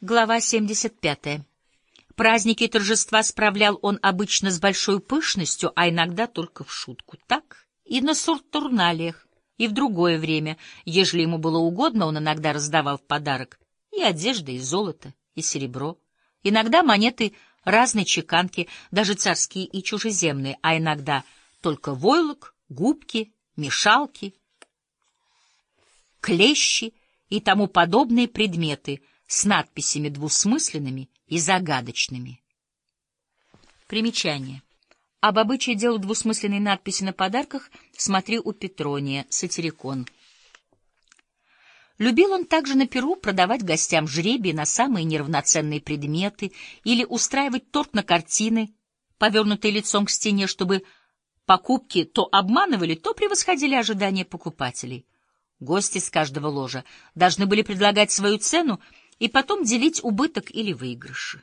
Глава 75. Праздники и торжества справлял он обычно с большой пышностью, а иногда только в шутку. Так и на суртурналиях, и в другое время, ежели ему было угодно, он иногда раздавал в подарок и одежда, и золото, и серебро, иногда монеты разной чеканки, даже царские и чужеземные, а иногда только войлок, губки, мешалки, клещи и тому подобные предметы с надписями двусмысленными и загадочными. Примечание. Об обычае делать двусмысленные надписи на подарках смотри у Петрония, сатирикон. Любил он также на Перу продавать гостям жребий на самые неравноценные предметы или устраивать торт на картины, повернутые лицом к стене, чтобы покупки то обманывали, то превосходили ожидания покупателей. Гости с каждого ложа должны были предлагать свою цену и потом делить убыток или выигрыши.